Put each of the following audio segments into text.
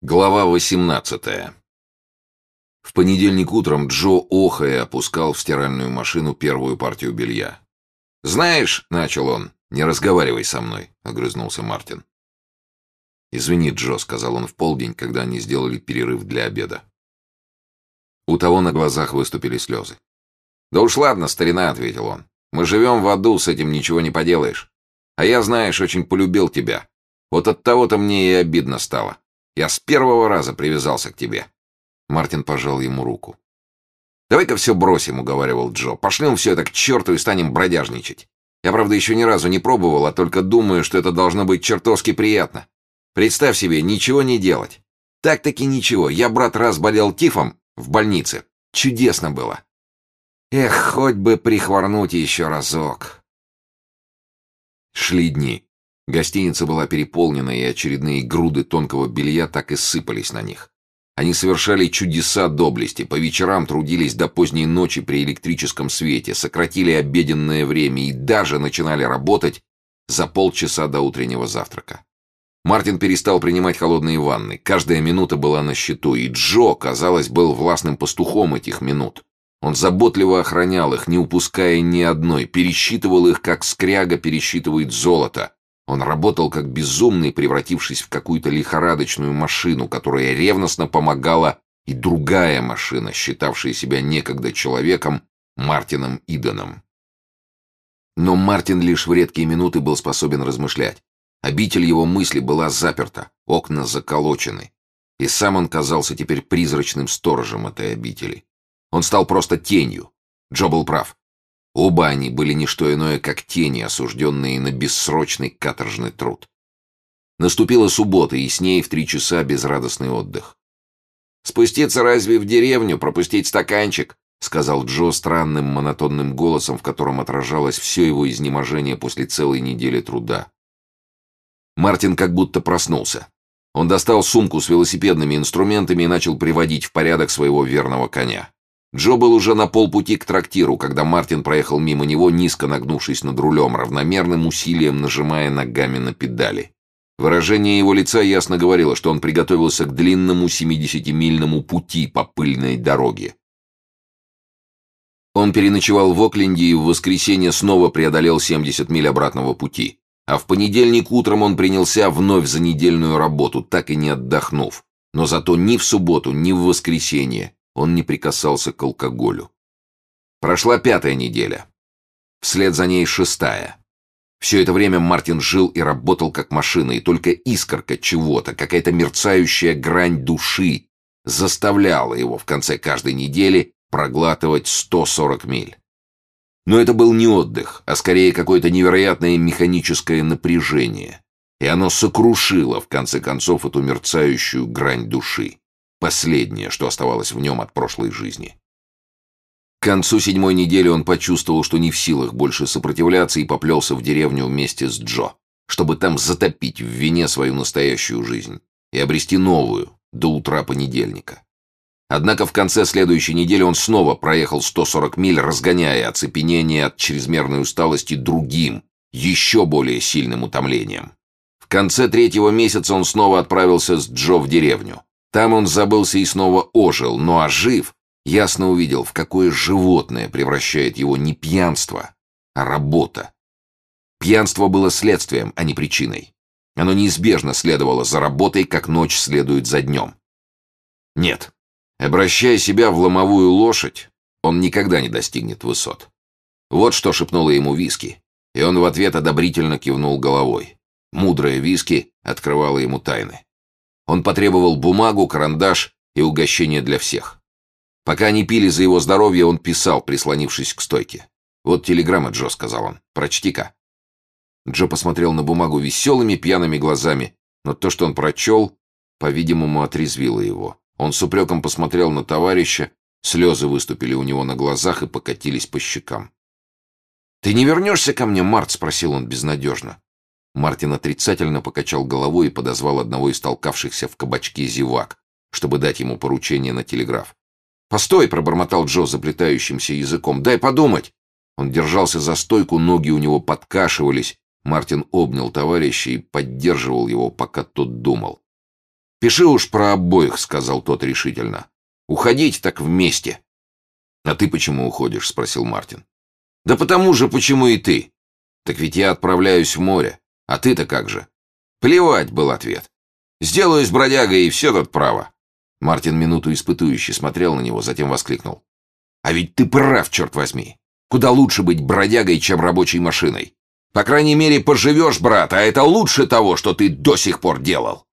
Глава 18 В понедельник утром Джо охая опускал в стиральную машину первую партию белья. «Знаешь», — начал он, — «не разговаривай со мной», — огрызнулся Мартин. «Извини, Джо», — сказал он в полдень, когда они сделали перерыв для обеда. У того на глазах выступили слезы. «Да уж ладно, старина», — ответил он. «Мы живем в аду, с этим ничего не поделаешь. А я, знаешь, очень полюбил тебя. Вот от того-то мне и обидно стало. Я с первого раза привязался к тебе. Мартин пожал ему руку. «Давай-ка все бросим», — уговаривал Джо. «Пошлем все это к черту и станем бродяжничать. Я, правда, еще ни разу не пробовал, а только думаю, что это должно быть чертовски приятно. Представь себе, ничего не делать. Так-таки ничего. Я, брат, раз болел тифом в больнице. Чудесно было. Эх, хоть бы прихворнуть еще разок». Шли дни. Гостиница была переполнена, и очередные груды тонкого белья так и сыпались на них. Они совершали чудеса доблести, по вечерам трудились до поздней ночи при электрическом свете, сократили обеденное время и даже начинали работать за полчаса до утреннего завтрака. Мартин перестал принимать холодные ванны. Каждая минута была на счету, и Джо, казалось, был властным пастухом этих минут. Он заботливо охранял их, не упуская ни одной, пересчитывал их, как скряга пересчитывает золото, он работал как безумный, превратившись в какую-то лихорадочную машину, которая ревностно помогала и другая машина, считавшая себя некогда человеком, Мартином Идоном. Но Мартин лишь в редкие минуты был способен размышлять. Обитель его мысли была заперта, окна заколочены. И сам он казался теперь призрачным сторожем этой обители. Он стал просто тенью. Джо был прав. Оба они были не что иное, как тени, осужденные на бессрочный каторжный труд. Наступила суббота, и с ней в три часа безрадостный отдых. «Спуститься разве в деревню, пропустить стаканчик?» — сказал Джо странным монотонным голосом, в котором отражалось все его изнеможение после целой недели труда. Мартин как будто проснулся. Он достал сумку с велосипедными инструментами и начал приводить в порядок своего верного коня. Джо был уже на полпути к трактиру, когда Мартин проехал мимо него, низко нагнувшись над рулем, равномерным усилием нажимая ногами на педали. Выражение его лица ясно говорило, что он приготовился к длинному 70-мильному пути по пыльной дороге. Он переночевал в Окленде и в воскресенье снова преодолел 70 миль обратного пути. А в понедельник утром он принялся вновь за недельную работу, так и не отдохнув. Но зато ни в субботу, ни в воскресенье он не прикасался к алкоголю. Прошла пятая неделя. Вслед за ней шестая. Все это время Мартин жил и работал как машина, и только искорка чего-то, какая-то мерцающая грань души заставляла его в конце каждой недели проглатывать 140 миль. Но это был не отдых, а скорее какое-то невероятное механическое напряжение, и оно сокрушило, в конце концов, эту мерцающую грань души. Последнее, что оставалось в нем от прошлой жизни. К концу седьмой недели он почувствовал, что не в силах больше сопротивляться и поплелся в деревню вместе с Джо, чтобы там затопить в вине свою настоящую жизнь и обрести новую до утра понедельника. Однако в конце следующей недели он снова проехал 140 миль, разгоняя оцепенение от чрезмерной усталости другим, еще более сильным утомлением. В конце третьего месяца он снова отправился с Джо в деревню. Там он забылся и снова ожил, но ожив, ясно увидел, в какое животное превращает его не пьянство, а работа. Пьянство было следствием, а не причиной. Оно неизбежно следовало за работой, как ночь следует за днем. Нет, обращая себя в ломовую лошадь, он никогда не достигнет высот. Вот что шепнула ему виски, и он в ответ одобрительно кивнул головой. Мудрая виски открывала ему тайны. Он потребовал бумагу, карандаш и угощение для всех. Пока они пили за его здоровье, он писал, прислонившись к стойке. «Вот телеграмма, Джо», — сказал он. «Прочти-ка». Джо посмотрел на бумагу веселыми пьяными глазами, но то, что он прочел, по-видимому, отрезвило его. Он с упреком посмотрел на товарища, слезы выступили у него на глазах и покатились по щекам. «Ты не вернешься ко мне, Март?» — спросил он безнадежно. Мартин отрицательно покачал головой и подозвал одного из толкавшихся в кабачке зевак, чтобы дать ему поручение на телеграф. «Постой!» — пробормотал Джо заплетающимся языком. «Дай подумать!» Он держался за стойку, ноги у него подкашивались. Мартин обнял товарища и поддерживал его, пока тот думал. «Пиши уж про обоих», — сказал тот решительно. «Уходить так вместе». «А ты почему уходишь?» — спросил Мартин. «Да потому же, почему и ты. Так ведь я отправляюсь в море. А ты-то как же?» «Плевать», — был ответ. «Сделаюсь бродягой, и все тут право». Мартин минуту испытующе смотрел на него, затем воскликнул. «А ведь ты прав, черт возьми! Куда лучше быть бродягой, чем рабочей машиной. По крайней мере, поживешь, брат, а это лучше того, что ты до сих пор делал!»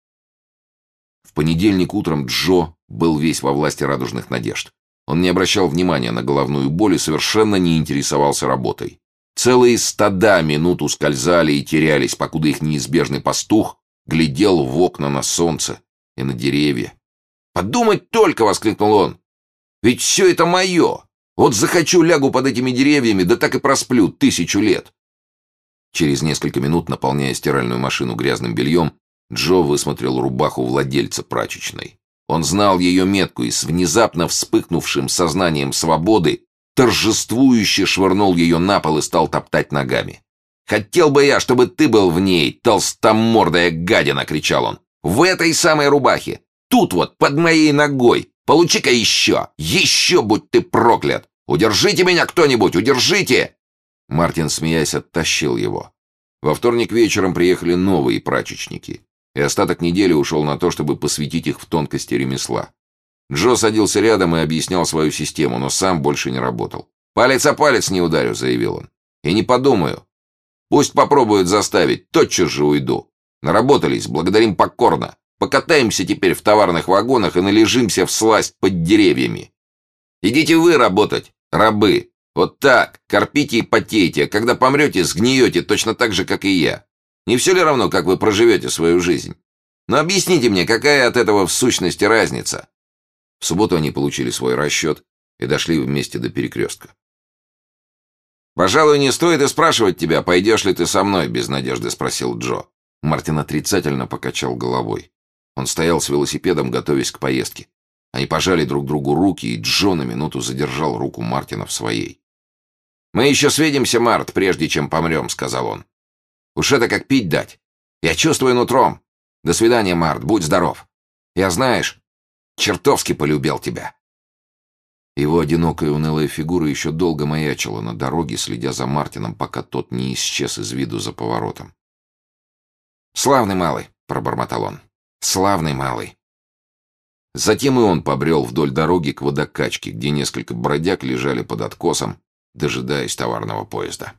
В понедельник утром Джо был весь во власти радужных надежд. Он не обращал внимания на головную боль и совершенно не интересовался работой. Целые стада минут ускользали и терялись, покуда их неизбежный пастух глядел в окна на солнце и на деревья. «Подумать только!» — воскликнул он. «Ведь все это мое! Вот захочу, лягу под этими деревьями, да так и просплю тысячу лет!» Через несколько минут, наполняя стиральную машину грязным бельем, Джо высмотрел рубаху владельца прачечной. Он знал ее метку и с внезапно вспыхнувшим сознанием свободы торжествующе швырнул ее на пол и стал топтать ногами. «Хотел бы я, чтобы ты был в ней, толстомордая гадина!» — кричал он. «В этой самой рубахе! Тут вот, под моей ногой! Получи-ка еще! Еще будь ты проклят! Удержите меня кто-нибудь! Удержите!» Мартин, смеясь, оттащил его. Во вторник вечером приехали новые прачечники, и остаток недели ушел на то, чтобы посвятить их в тонкости ремесла. Джо садился рядом и объяснял свою систему, но сам больше не работал. «Палец о палец не ударю», — заявил он. «И не подумаю. Пусть попробуют заставить, тотчас же уйду. Наработались, благодарим покорно. Покатаемся теперь в товарных вагонах и належимся в сласть под деревьями. Идите вы работать, рабы. Вот так, корпите и потейте, когда помрете, сгниете точно так же, как и я. Не все ли равно, как вы проживете свою жизнь? Но объясните мне, какая от этого в сущности разница?» В субботу они получили свой расчет и дошли вместе до перекрестка. «Пожалуй, не стоит и спрашивать тебя, пойдешь ли ты со мной?» — без надежды спросил Джо. Мартин отрицательно покачал головой. Он стоял с велосипедом, готовясь к поездке. Они пожали друг другу руки, и Джо на минуту задержал руку Мартина в своей. «Мы еще свидимся, Март, прежде чем помрем», — сказал он. «Уж это как пить дать. Я чувствую нутром. До свидания, Март, будь здоров. Я, знаешь, Чертовски полюбил тебя!» Его одинокая унылая фигура еще долго маячила на дороге, следя за Мартином, пока тот не исчез из виду за поворотом. «Славный малый!» — пробормотал он. «Славный малый!» Затем и он побрел вдоль дороги к водокачке, где несколько бродяг лежали под откосом, дожидаясь товарного поезда.